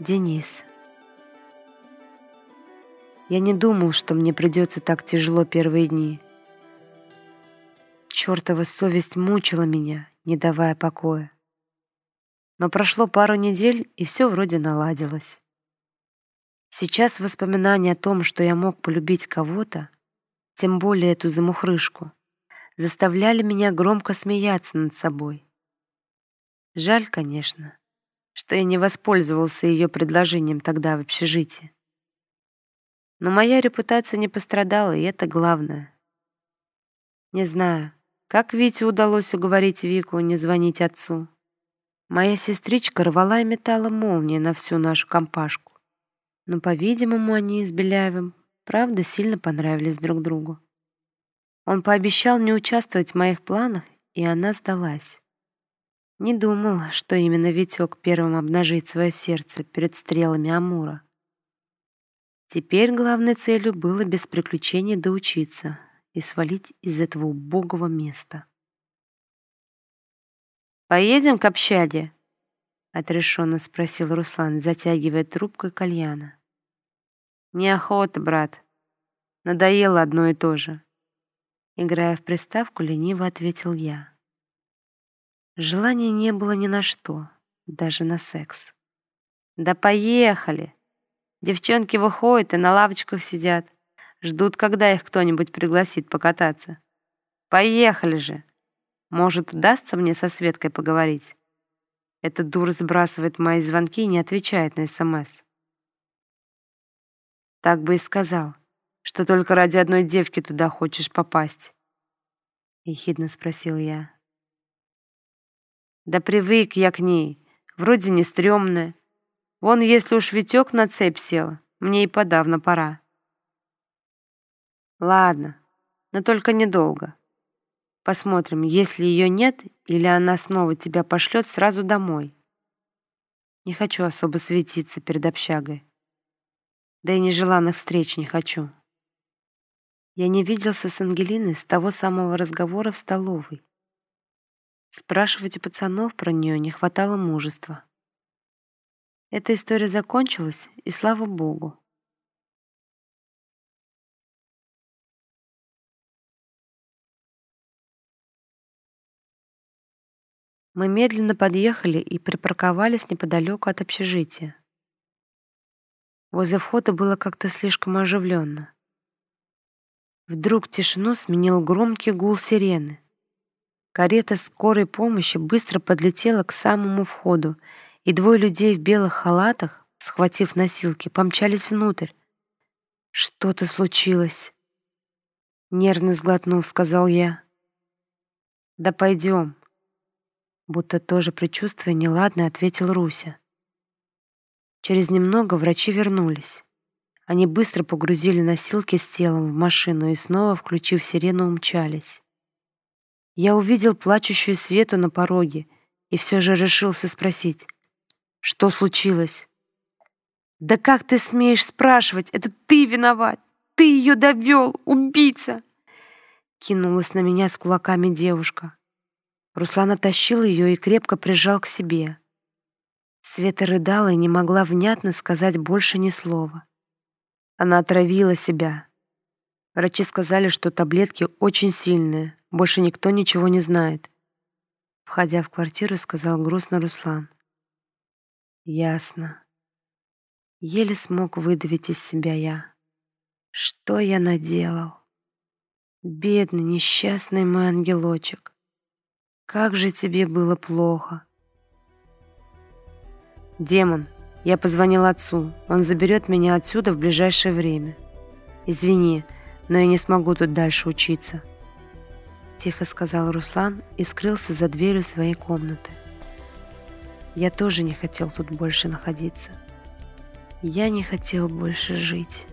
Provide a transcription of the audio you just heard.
Денис. Я не думал, что мне придется так тяжело первые дни. Чертова совесть мучила меня, не давая покоя. Но прошло пару недель, и все вроде наладилось. Сейчас воспоминания о том, что я мог полюбить кого-то, тем более эту замухрышку, заставляли меня громко смеяться над собой. Жаль, конечно, что я не воспользовался ее предложением тогда в общежитии. Но моя репутация не пострадала, и это главное. Не знаю, как Вите удалось уговорить Вику не звонить отцу. Моя сестричка рвала и метала молнии на всю нашу компашку. Но, по-видимому, они с Беляевым правда сильно понравились друг другу. Он пообещал не участвовать в моих планах, и она сдалась. Не думал, что именно Витек первым обнажит свое сердце перед стрелами Амура. Теперь главной целью было без приключений доучиться и свалить из этого убогого места. «Поедем к общаге?» — отрешенно спросил Руслан, затягивая трубкой кальяна. «Неохота, брат. Надоело одно и то же». Играя в приставку, лениво ответил я. Желания не было ни на что, даже на секс. «Да поехали!» Девчонки выходят и на лавочках сидят. Ждут, когда их кто-нибудь пригласит покататься. Поехали же! Может, удастся мне со Светкой поговорить? Эта дура сбрасывает мои звонки и не отвечает на СМС. Так бы и сказал, что только ради одной девки туда хочешь попасть. Ехидно спросил я. Да привык я к ней. Вроде не стрёмная. Вон, если уж Витёк на цепь сел, мне и подавно пора. Ладно, но только недолго. Посмотрим, если её нет, или она снова тебя пошлёт сразу домой. Не хочу особо светиться перед общагой. Да и нежеланных встреч не хочу. Я не виделся с Ангелиной с того самого разговора в столовой. Спрашивать у пацанов про нее не хватало мужества. Эта история закончилась, и слава богу. Мы медленно подъехали и припарковались неподалеку от общежития. Возле входа было как-то слишком оживленно. Вдруг тишину сменил громкий гул сирены. Карета скорой помощи быстро подлетела к самому входу, и двое людей в белых халатах, схватив носилки, помчались внутрь. Что-то случилось. Нервно сглотнув, сказал я. Да пойдем. Будто тоже предчувствуя неладное, ответил Руся. Через немного врачи вернулись. Они быстро погрузили носилки с телом в машину и снова, включив сирену, умчались. Я увидел плачущую Свету на пороге и все же решился спросить, что случилось. «Да как ты смеешь спрашивать? Это ты виноват! Ты ее довел, убийца!» Кинулась на меня с кулаками девушка. Руслан оттащил ее и крепко прижал к себе. Света рыдала и не могла внятно сказать больше ни слова. Она отравила себя. Врачи сказали, что таблетки очень сильные, больше никто ничего не знает. Входя в квартиру, сказал грустно Руслан. Ясно. Еле смог выдавить из себя я. Что я наделал? Бедный, несчастный мой ангелочек. Как же тебе было плохо. Демон, я позвонил отцу. Он заберет меня отсюда в ближайшее время. Извини, но я не смогу тут дальше учиться. Тихо сказал Руслан и скрылся за дверью своей комнаты. Я тоже не хотел тут больше находиться. Я не хотел больше жить.